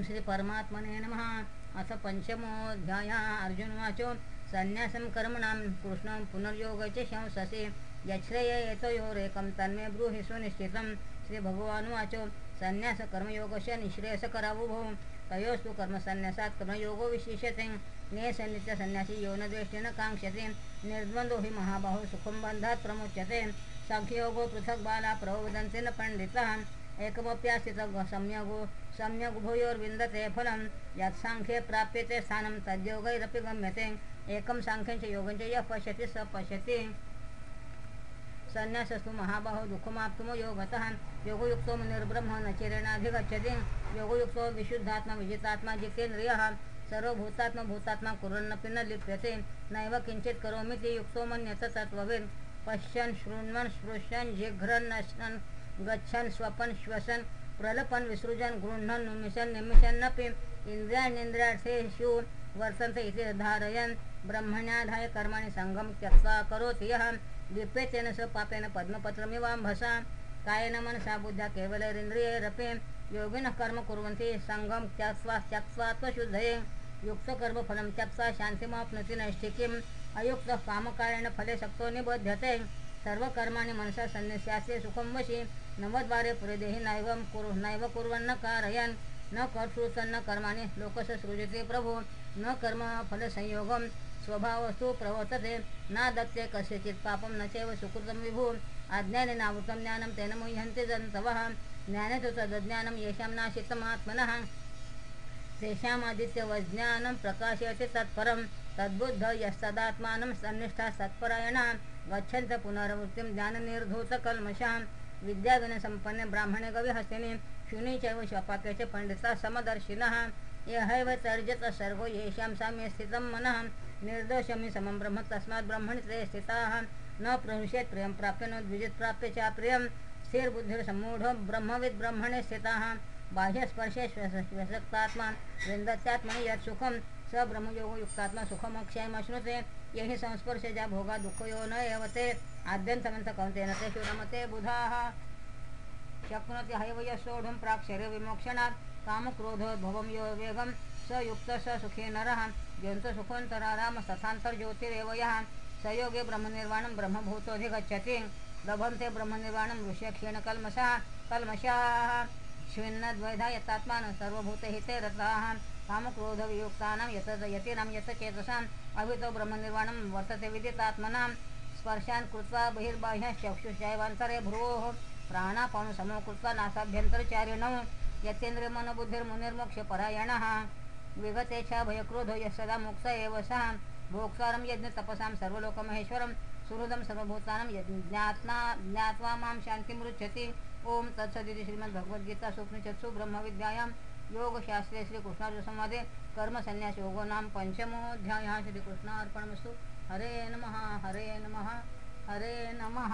ओम श्री परमात्मने नमः। अथ पंचमोऽध्याय। अर्जुनवाचो संन्यासं कर्मणां कृष्णं पुनर्योगस्य शंससि यच्छ्रेय एतयोरेकं तन्मे ब्रूहि सुनिश्चितं। श्रीभगवानुवाचो संन्यासकर्मयोगस्य निःश्रेयसकरावुभो तयोस्तु कर्मसन्न्यासात् कर्मयोगो विशिष्यते। नेसन्नित्यसन्न्यासी योनद्वेष्टेन काङ्क्षते। निर्द्वन्द्वो हि महाबाहो सुखं बन्धात् प्रमुच्यते। साङ्ख्ययोगो पृथक् बाला प्रवदन्ति न पण्डिताः। एकमप्यास्थित सम्यगो सम्यग्भूयोर्विन्दते फलं यत् साङ्ख्ये प्राप्यते स्थानं तद्योगैरपि गम्यते। एकं साङ्ख्यं च यः पश्यति स पश्यति। संन्यासस्तु महाबाहो दुःखमाप्तुमो योगतः। योगयुक्तो निर्ब्रह्म न चिरेणाधिगच्छति। योगयुक्तो विशुद्धात्मा विजितात्मा जितेन्द्रियः। सर्वभूतात्मा भूतात्मा कुर्वन्नपि न लिप्यते। नैव किञ्चित् करोमीति युक्तो मन्यत तत्त्वविन् पश्यन् शृण्वन् स्पृश्यन् जिघ्रन्नश्नन् गच्छन् स्वपन् विसृजन प्रलपन् निमिषन निमिषन नपी निमिषन्नपि इन्द्रियाणीन्द्रियार्थेषु वर्तन्ते इति धारयन्। ब्रह्मण्याधाय कर्माणि सङ्गं त्यक्त्वा करोति यः। लिप्यतेन स पापेन पद्मपत्रमिवाम्भसा। कायेन मनसा बुद्ध्या केवलैरिन्द्रियैरपि। योगिनः कर्म कुर्वन्ति सङ्गं त्यक्त्वा त्यक्त्वा त्वशुद्धये। युक्तकर्मफलं त्यक्त्वा शान्तिमाप्नोति नैष्ठिकीम्। अयुक्तः कामकारेण फले सक्तो निबध्यते। सर्वकर्माणि मनसा सन्निस्यास्ते सुखं वशी। नवद्वारे पुरेदेहि नैवं कुरु नैव कुर्वन्न कारयन्। न कर्तृतन्न कर्माने लोकस्य सृजते प्रभु। न कर्मफलसंयोगं स्वभावस्तु प्रवर्तते। न दत्ते कस्यचित् पापं। न चैव सुकृतं विभु। अज्ञानेनावृतं ज्ञानं तेन मुह्यन्ते जन्तवः। ज्ञानेतु तदज्ञानं येषां नाशितमात्मनः। तेषामादित्यवज्ञानं प्रकाशयति तत्परं। तद्बुद्ध यस्तदात्मानं सन्निष्ठा सत्परायणा। गच्छन्त पुनरावृत्तिं ज्ञाननिर्धूतकल्मषां। विद्याविनसम्पन्ने ब्राह्मणे गविहस्तिनि शुनि चैव स्वपाके च समदर्शिनः यहैव तर्जत सर्वो येषां साम्ये स्थितं मनः। निर्दोषमि समं ब्रह्म तस्मात् ब्रह्मणि ते स्थिताः। न प्रहृष्येत् प्रियं प्राप्य न द्विजित् प्राप्य च प्रियं। स्थिरबुद्धिर्सम्मूढो ब्रह्मविद् ब्रह्मणे स्थिताः। बाह्यस्पर्शे श्वसक्तात्मा वृन्दत्यात्मनि यत् सुखं स ब्रह्मयोगयुक्तात्मा सुखमक्षयमश्नुते यहि संस्पर्शजा भोगा दुःखयो न एवते न ते शिवरमते बुधाः। शक्नोति हैव सोढुं प्राक्शर्यविमोक्षणात् कामक्रोधोद्भवं यो वेगं। स युक्त स सुखी नरः। जन्तुसुखोऽन्तराराम तथान्तर्ज्योतिरेव यः स योगे ब्रह्मनिर्वाणं ब्रह्मभूतोऽधिगच्छति। लभन्ते ब्रह्मनिर्वाणं ऋष्यक्षीणकल्मषः। कल्मषाः। श्विन्नद्वैधा यत्तात्मानं सर्वभूतहिते रताः कामक्रोधवियुक्तानां यत यतीनां यत चेतसाम् अभितो ब्रह्मनिर्वाणं वर्तते विदितात्मनां स्पर्शान् कृत्वा बहिर्बाह्यश्चक्षुश्चैवान्तरे भ्रुवोः प्राणापाणुसमो कृत्वा नासाभ्यन्तरचारिणौ यतेन्द्रियमनोबुद्धिर्मुनिर्मोक्षपरायणः विगतेच्छा भयक्रोधो यः सदा मुक्त एव सः भोक्तारं यज्ञतपसां सर्वलोकमहेश्वरं सुहृदं सर्वभूतानां ज्ञात्ना ज्ञात्वा मां शान्तिमृच्छति ओम तत्सदिति श्रीमद्भगवद्गीता स्वप्नचत्सु ब्रह्मविद्यायां योगशास्त्रे श्रीकृष्णार्जुसंवादे कर्मसन्यास योगो नाम पञ्चमोऽध्यायः श्रीकृष्णार्पणमस्तु। हरे नमः हरे नमः हरे नमः।